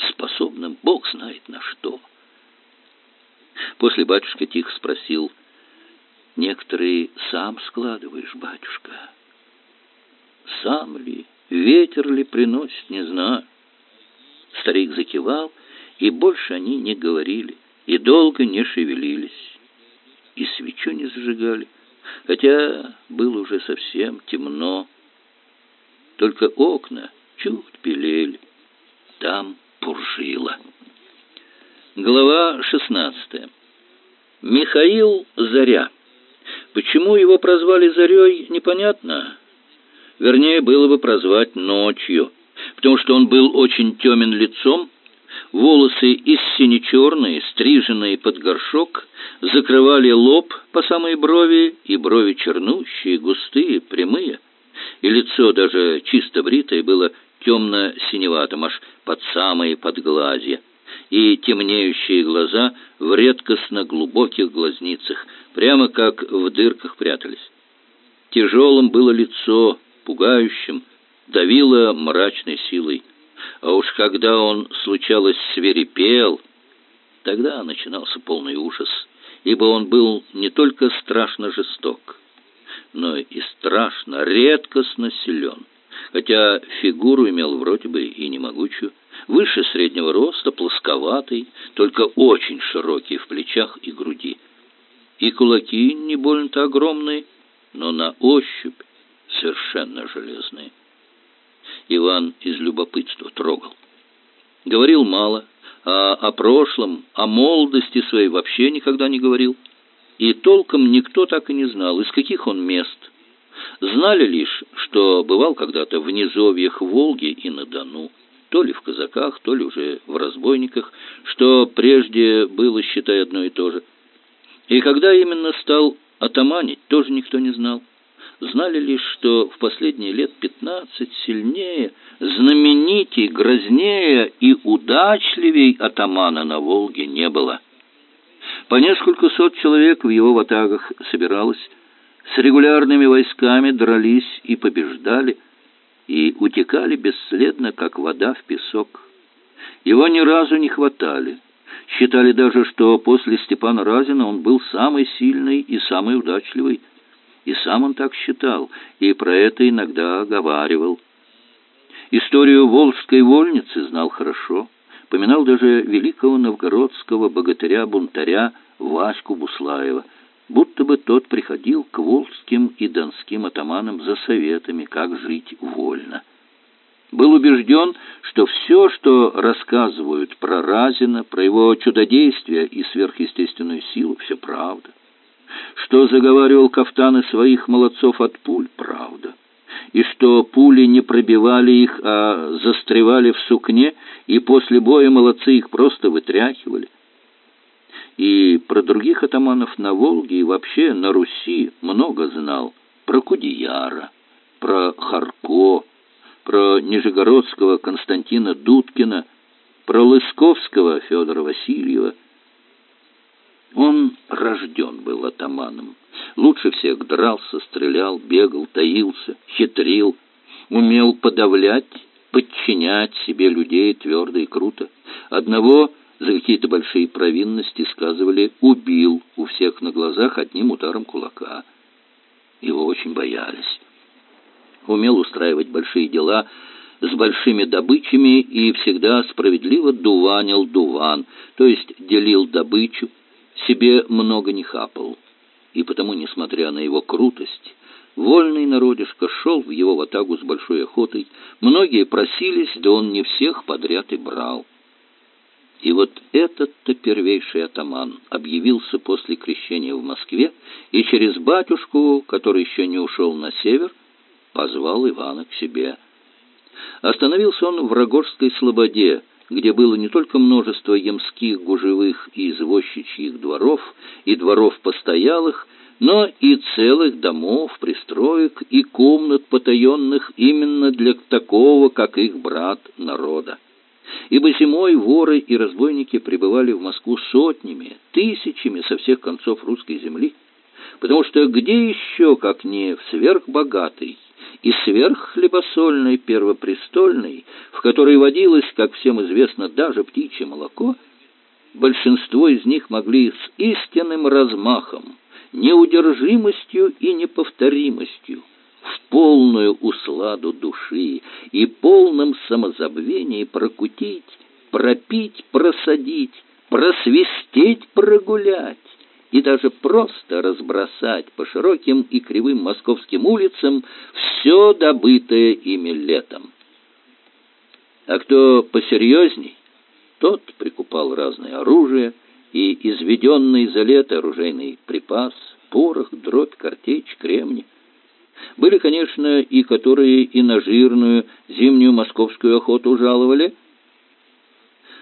способным Бог знает на что. После батюшка тихо спросил, «Некоторые сам складываешь, батюшка?» «Сам ли, ветер ли приносит, не знаю». Старик закивал, и больше они не говорили, и долго не шевелились, и свечу не зажигали, хотя было уже совсем темно. Только окна чуть белели, там пуржило. Глава шестнадцатая. Михаил Заря. Почему его прозвали Зарей, непонятно. Вернее, было бы прозвать ночью, потому что он был очень темен лицом, Волосы из сине-черные, стриженные под горшок, закрывали лоб по самой брови, и брови чернущие, густые, прямые. И лицо, даже чисто бритое, было темно-синеватым, аж под самые подглазья. И темнеющие глаза в редкостно глубоких глазницах, прямо как в дырках прятались. Тяжелым было лицо, пугающим, давило мрачной силой. А уж когда он, случалось, свирепел, тогда начинался полный ужас, ибо он был не только страшно жесток, но и страшно, редкостно силен, хотя фигуру имел вроде бы и не могучую, выше среднего роста, плосковатый, только очень широкий в плечах и груди. и кулаки не больно-то огромные, но на ощупь совершенно железные. Иван из любопытства трогал. Говорил мало, а о прошлом, о молодости своей вообще никогда не говорил. И толком никто так и не знал, из каких он мест. Знали лишь, что бывал когда-то в низовьях Волги и на Дону, то ли в казаках, то ли уже в разбойниках, что прежде было, считай, одно и то же. И когда именно стал атаманить, тоже никто не знал. Знали лишь, что в последние лет пятнадцать сильнее, знаменитей, грознее и удачливей атамана на Волге не было. По несколько сот человек в его ватагах собиралось, с регулярными войсками дрались и побеждали, и утекали бесследно, как вода в песок. Его ни разу не хватали. Считали даже, что после Степана Разина он был самый сильный и самый удачливый. И сам он так считал, и про это иногда говаривал. Историю Волжской вольницы знал хорошо. Поминал даже великого новгородского богатыря-бунтаря Ваську Буслаева, будто бы тот приходил к волжским и донским атаманам за советами, как жить вольно. Был убежден, что все, что рассказывают про Разина, про его чудодействие и сверхъестественную силу, все правда. Что заговаривал кафтаны своих молодцов от пуль, правда и что пули не пробивали их, а застревали в сукне, и после боя молодцы их просто вытряхивали. И про других атаманов на Волге и вообще на Руси много знал. Про Кудеяра, про Харко, про Нижегородского Константина Дудкина, про Лысковского Федора Васильева. Он рожден был атаманом. Лучше всех дрался, стрелял, бегал, таился, хитрил, умел подавлять, подчинять себе людей твердо и круто. Одного за какие-то большие провинности, сказывали, убил у всех на глазах одним ударом кулака. Его очень боялись. Умел устраивать большие дела с большими добычами и всегда справедливо дуванил дуван, то есть делил добычу, себе много не хапал и потому, несмотря на его крутость, вольный народишко шел в его ватагу с большой охотой. Многие просились, да он не всех подряд и брал. И вот этот-то первейший атаман объявился после крещения в Москве и через батюшку, который еще не ушел на север, позвал Ивана к себе. Остановился он в Рогожской слободе, где было не только множество ямских, гужевых и извозчичьих дворов и дворов постоялых, но и целых домов, пристроек и комнат потаенных именно для такого, как их брат, народа. Ибо зимой воры и разбойники прибывали в Москву сотнями, тысячами со всех концов русской земли, потому что где еще, как не в сверхбогатой и сверххлебосольной первопрестольной, в которой водилось, как всем известно, даже птичье молоко, большинство из них могли с истинным размахом, неудержимостью и неповторимостью, в полную усладу души и полном самозабвении прокутить, пропить, просадить, просвистеть, прогулять и даже просто разбросать по широким и кривым московским улицам все добытое ими летом. А кто посерьезней, тот прикупал разное оружие и изведенный за лето оружейный припас, порох, дробь, картечь, кремни. Были, конечно, и которые и на жирную зимнюю московскую охоту жаловали.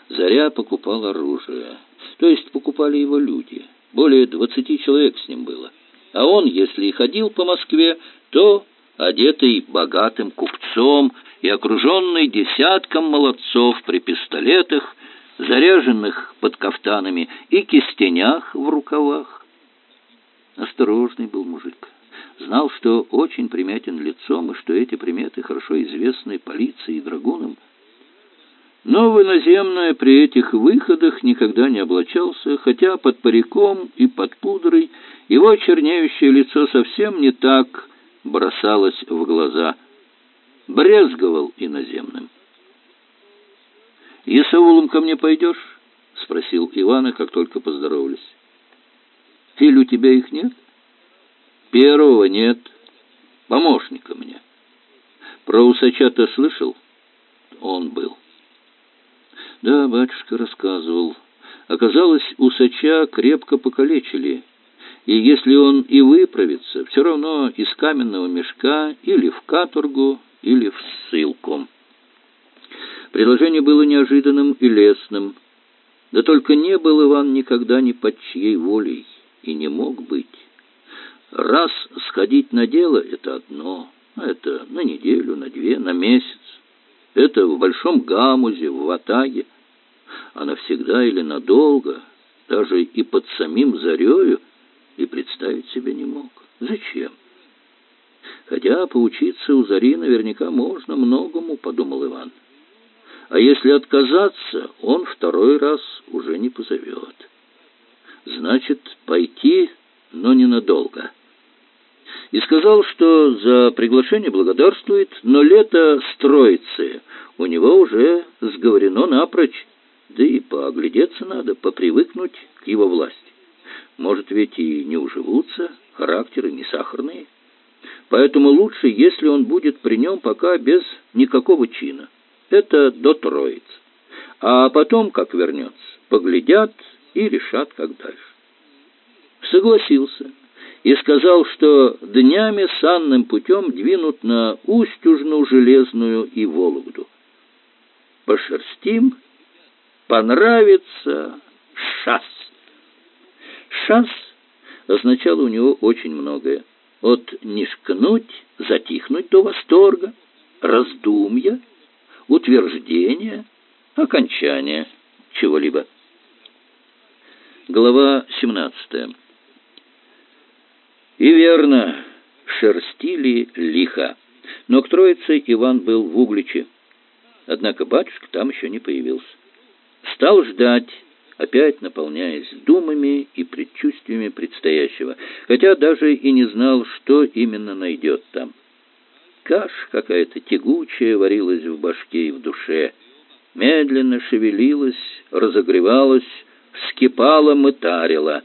Заря покупал оружие, то есть покупали его люди. Более двадцати человек с ним было. А он, если и ходил по Москве, то одетый богатым купцом и окруженный десятком молодцов при пистолетах, заряженных под кафтанами и кистенях в рукавах. Осторожный был мужик. Знал, что очень приметен лицом, и что эти приметы хорошо известны полиции и драгунам. Но в иноземное при этих выходах никогда не облачался, хотя под париком и под пудрой его чернеющее лицо совсем не так бросалось в глаза. Брезговал иноземным. «И с аулом ко мне пойдешь?» — спросил Ивана, как только поздоровались. Или у тебя их нет? Первого нет. Помощника мне. Про усача-то слышал? Он был. Да, батюшка рассказывал. Оказалось, усача крепко покалечили. И если он и выправится, все равно из каменного мешка или в каторгу, или в ссылку. Предложение было неожиданным и лестным. Да только не был Иван никогда ни под чьей волей и не мог быть. Раз сходить на дело — это одно, это на неделю, на две, на месяц. Это в большом гамузе, в ватаге. А навсегда или надолго, даже и под самим зарею, и представить себе не мог. Зачем? Хотя поучиться у Зари наверняка можно многому, подумал Иван. А если отказаться, он второй раз уже не позовет. Значит, пойти, но ненадолго. И сказал, что за приглашение благодарствует, но лето строится, у него уже сговорено напрочь, да и пооглядеться надо, попривыкнуть к его власти. Может ведь и не уживутся, характеры не сахарные. Поэтому лучше, если он будет при нем пока без никакого чина. Это до троиц. А потом, как вернется, поглядят и решат, как дальше. Согласился и сказал, что днями санным путем двинут на Устюжну, Железную и Вологду. Пошерстим, понравится шас. Шас означало у него очень многое. От нишкнуть, затихнуть до восторга, раздумья — утверждение, окончание чего-либо. Глава 17. И верно, шерстили лихо. Но к Троице Иван был в Угличе. Однако батюшка там еще не появился. Стал ждать, опять наполняясь думами и предчувствиями предстоящего, хотя даже и не знал, что именно найдет там. Каша какая-то тягучая варилась в башке и в душе. Медленно шевелилась, разогревалась, вскипала, мытарила.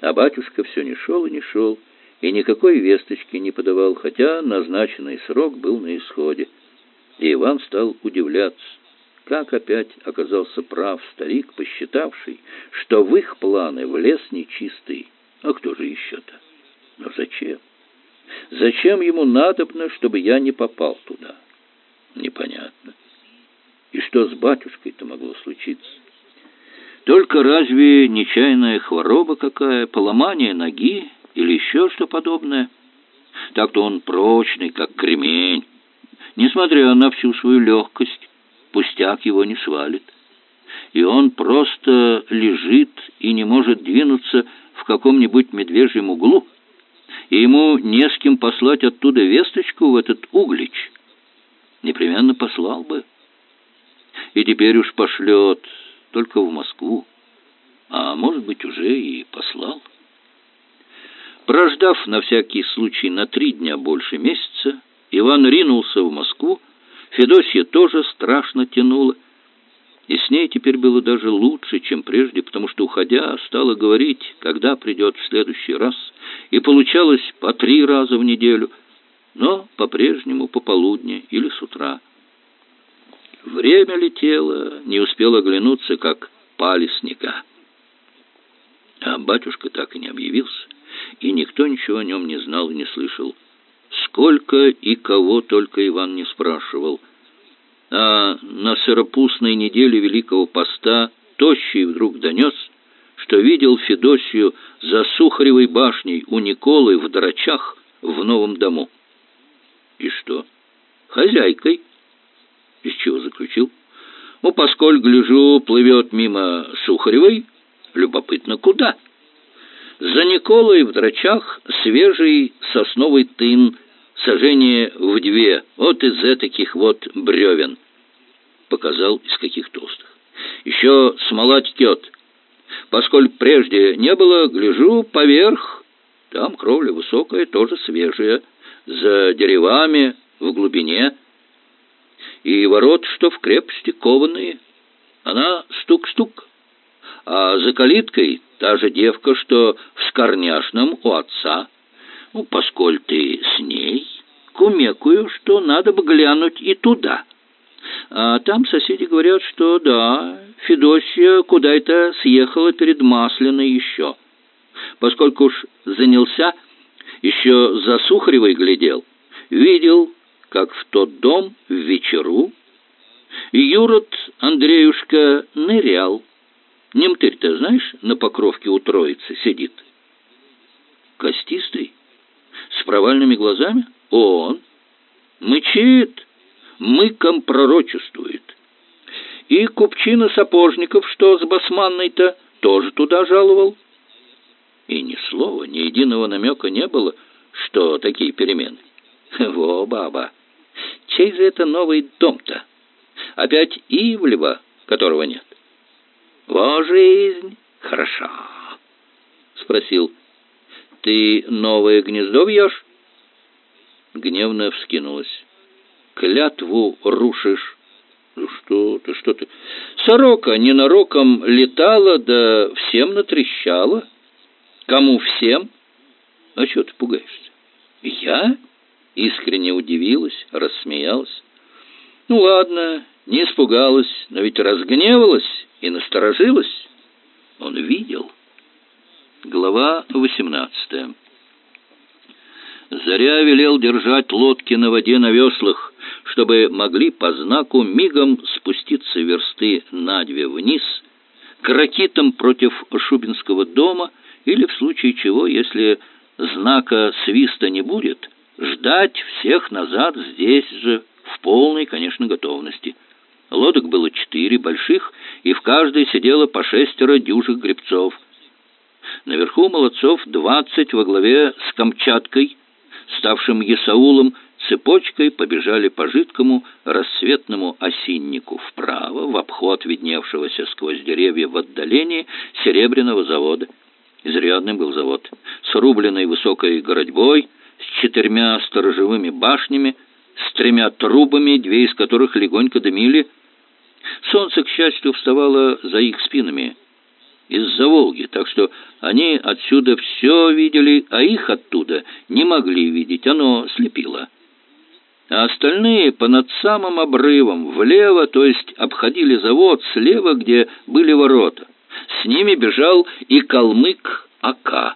А батюшка все не шел и не шел, и никакой весточки не подавал, хотя назначенный срок был на исходе. И Иван стал удивляться, как опять оказался прав старик, посчитавший, что в их планы влез нечистый. А кто же еще-то? Но зачем? Зачем ему надобно, чтобы я не попал туда? Непонятно. И что с батюшкой-то могло случиться? Только разве нечаянная хвороба какая, поломание ноги или еще что подобное? Так-то он прочный, как кремень. Несмотря на всю свою легкость, пустяк его не свалит. И он просто лежит и не может двинуться в каком-нибудь медвежьем углу, и ему не с кем послать оттуда весточку в этот углич. Непременно послал бы. И теперь уж пошлет только в Москву. А может быть, уже и послал. Прождав на всякий случай на три дня больше месяца, Иван ринулся в Москву. Федосья тоже страшно тянула. И с ней теперь было даже лучше, чем прежде, потому что, уходя, стала говорить, когда придет в следующий раз, и получалось по три раза в неделю, но по-прежнему пополудни или с утра. Время летело, не успел оглянуться, как пали снега. А батюшка так и не объявился, и никто ничего о нем не знал и не слышал. Сколько и кого только Иван не спрашивал — а на сыропустной неделе Великого Поста Тощий вдруг донес, что видел Федосию за Сухаревой башней у Николы в Драчах в новом дому. И что? Хозяйкой. Из чего заключил? Ну, поскольку, гляжу, плывет мимо Сухаревой, любопытно, куда? За Николой в Драчах свежий сосновый тын – сожжение в две, вот из таких вот бревен. Показал, из каких толстых. Еще смола текет. Поскольку прежде не было, гляжу поверх. Там кровля высокая, тоже свежая. За деревами, в глубине. И ворот, что в крепости, кованые. Она стук-стук. а за калиткой та же девка, что в скорняшном у отца. Ну, поскольку ты с ней, кумекую, что надо бы глянуть и туда. А там соседи говорят, что да, Федосия куда-то съехала перед Масляной еще. Поскольку уж занялся, еще за Сухаревой глядел, видел, как в тот дом в вечеру Юрод Андреюшка нырял. Немтырь-то, знаешь, на покровке у троицы сидит. Костистый? С провальными глазами? Он. Мычит, мыком пророчествует. И купчина сапожников, что с басманной-то, тоже туда жаловал. И ни слова, ни единого намека не было, что такие перемены. Во, баба, чей же это новый дом-то? Опять Ивлева, которого нет. Во жизнь хороша. Спросил, ты новое гнездо вьешь? Гневно вскинулась. Клятву рушишь. Ну что ты, что ты? Сорока ненароком летала, да всем натрещала. Кому всем? А что ты пугаешься? Я? Искренне удивилась, рассмеялась. Ну ладно, не испугалась, но ведь разгневалась и насторожилась. Он видел. Глава восемнадцатая. Заря велел держать лодки на воде на веслах, чтобы могли по знаку мигом спуститься версты на две вниз, к ракитам против Шубинского дома, или в случае чего, если знака свиста не будет, ждать всех назад здесь же, в полной, конечно, готовности. Лодок было четыре больших, и в каждой сидело по шестеро дюжих гребцов. Наверху молодцов двадцать во главе с Камчаткой, ставшим Есаулом, цепочкой побежали по жидкому рассветному осиннику вправо, в обход видневшегося сквозь деревья в отдалении серебряного завода. Изрядным был завод, с рубленной высокой городьбой, с четырьмя сторожевыми башнями, с тремя трубами, две из которых легонько дымили. Солнце, к счастью, вставало за их спинами из-за Волги, так что они отсюда все видели, а их оттуда не могли видеть, оно слепило. А остальные по над самым обрывом, влево, то есть обходили завод, слева, где были ворота. С ними бежал и калмык Ака,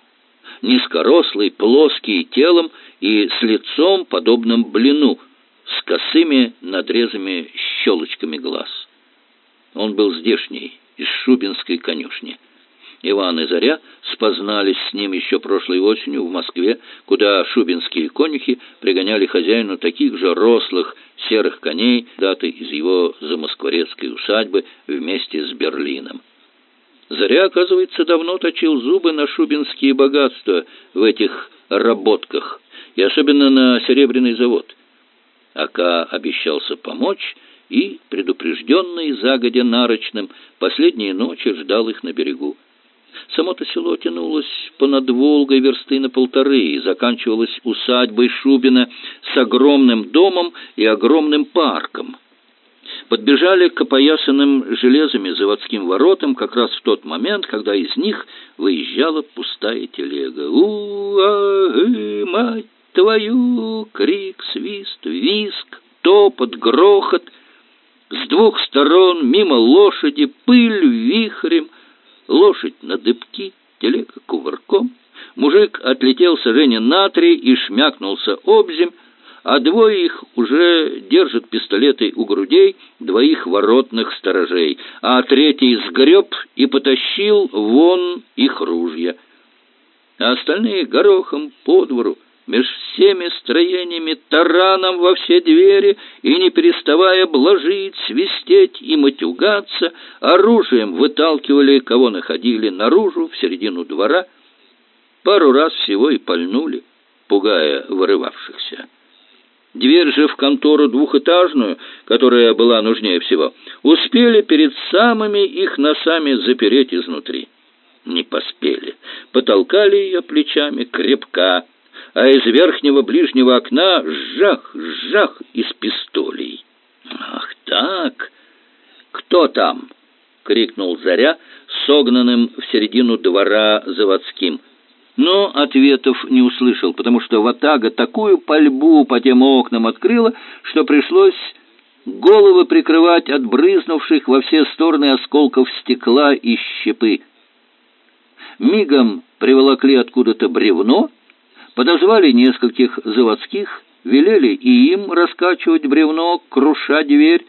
низкорослый, плоский телом и с лицом, подобным блину, с косыми надрезами щелочками глаз. Он был здешний, из Шубинской конюшни. Иван и Заря спознались с ним еще прошлой осенью в Москве, куда шубинские конюхи пригоняли хозяину таких же рослых серых коней, даты из его замоскворецкой усадьбы вместе с Берлином. Заря, оказывается, давно точил зубы на шубинские богатства в этих работках, и особенно на серебряный завод. Ака обещался помочь, и, предупрежденный загодя нарочным, последние ночи ждал их на берегу. Само-то село тянулось понад Волгой версты на полторы и заканчивалось усадьбой Шубина с огромным домом и огромным парком. Подбежали к опоясанным железами заводским воротам как раз в тот момент, когда из них выезжала пустая телега. «У-а-э, мать твою!» — крик, свист, виск, топот, грохот. С двух сторон мимо лошади пыль вихрем — лошадь на дыбки, телега кувырком. Мужик отлетел сожжение на три и шмякнулся обзем, а двое их уже держат пистолеты у грудей двоих воротных сторожей, а третий сгреб и потащил вон их ружья. А остальные горохом по двору меж всеми строениями, тараном во все двери и, не переставая блажить, свистеть и матюгаться, оружием выталкивали, кого находили, наружу, в середину двора. Пару раз всего и пальнули, пугая вырывавшихся. Дверь же в контору двухэтажную, которая была нужнее всего, успели перед самыми их носами запереть изнутри. Не поспели. Потолкали ее плечами крепко, а из верхнего ближнего окна жах, жах из пистолей. «Ах так! Кто там?» — крикнул Заря, согнанным в середину двора заводским. Но ответов не услышал, потому что Ватага такую пальбу по тем окнам открыла, что пришлось головы прикрывать от брызнувших во все стороны осколков стекла и щепы. Мигом приволокли откуда-то бревно, подозвали нескольких заводских, велели и им раскачивать бревно, круша дверь.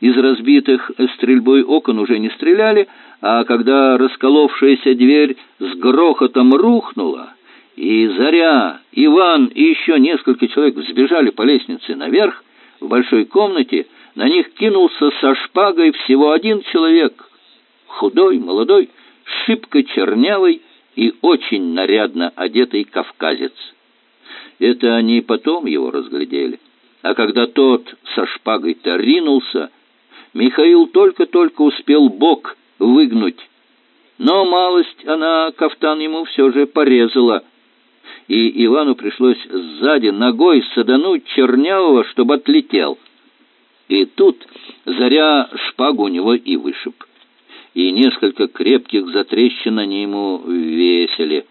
Из разбитых стрельбой окон уже не стреляли, а когда расколовшаяся дверь с грохотом рухнула, и Заря, Иван и еще несколько человек взбежали по лестнице наверх, в большой комнате на них кинулся со шпагой всего один человек, худой, молодой, шибко чернявый и очень нарядно одетый кавказец. Это они потом его разглядели. А когда тот со шпагой-то ринулся, Михаил только-только успел бок выгнуть. Но малость она кафтан ему все же порезала, и Ивану пришлось сзади ногой садануть чернявого, чтобы отлетел. И тут заря шпагу у него и вышиб. И несколько крепких затрещин они ему весили.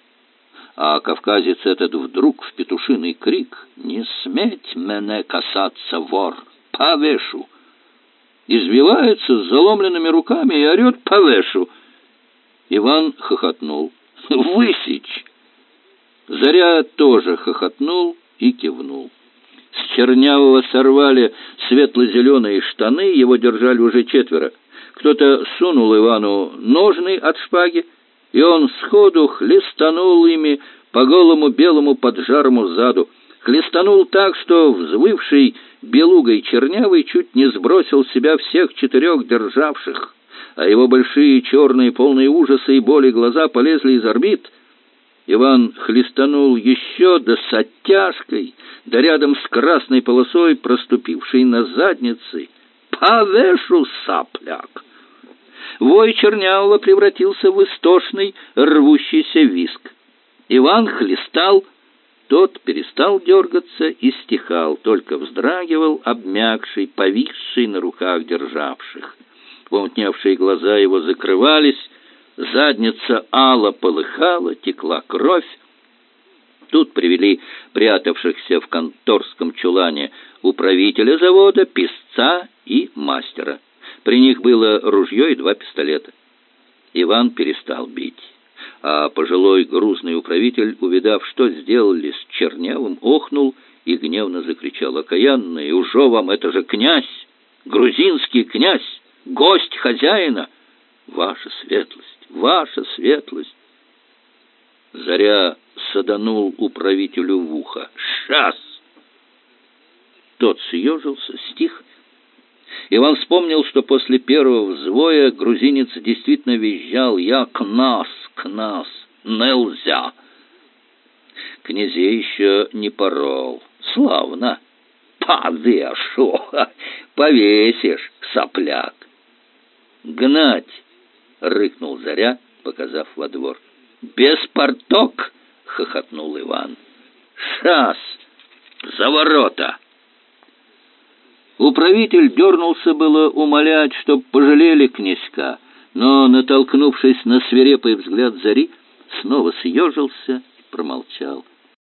А кавказец этот вдруг в петушиный крик «Не сметь мене касаться, вор! Повешу!» Избивается с заломленными руками и орет «Повешу!» Иван хохотнул. «Высечь!» Заря тоже хохотнул и кивнул. С чернявого сорвали светло-зеленые штаны, его держали уже четверо. Кто-то сунул Ивану ножны от шпаги, и он сходу хлестанул ими по голому белому поджарому заду. Хлестанул так, что взвывший белугой чернявый чуть не сбросил себя всех четырех державших, а его большие черные полные ужаса и боли глаза полезли из орбит — Иван хлестанул еще да с оттяжкой, да рядом с красной полосой, проступившей на заднице. «Повешу, сапляк!» Вой Чернявого превратился в истошный, рвущийся виск. Иван хлестал, тот перестал дергаться и стихал, только вздрагивал, обмякший, повисший на руках державших. Помутневшие глаза его закрывались, Задница Алла полыхала, текла кровь. Тут привели прятавшихся в конторском чулане управителя завода, писца и мастера. При них было ружье и два пистолета. Иван перестал бить. А пожилой грузный управитель, увидав, что сделали с Чернявым, охнул и гневно закричал «Окаянный, уже вам это же князь, грузинский князь, гость хозяина!» «Ваша светлость, ваша светлость!» Заря саданул управителю в ухо. «Шас!» Тот съежился, стих. Иван вспомнил, что после первого взвоя грузинец действительно визжал «Я к нас, к нас, нельзя!» Князей еще не порол. Славно! Повешу! [LAUGHS] Повесишь, сопляк! Гнать! рыкнул Заря, показав во двор. «Беспорток!» — хохотнул Иван. «Шас! За ворота!» Управитель дернулся было умолять, чтоб пожалели князька, но, натолкнувшись на свирепый взгляд Зари, снова съежился, промолчал.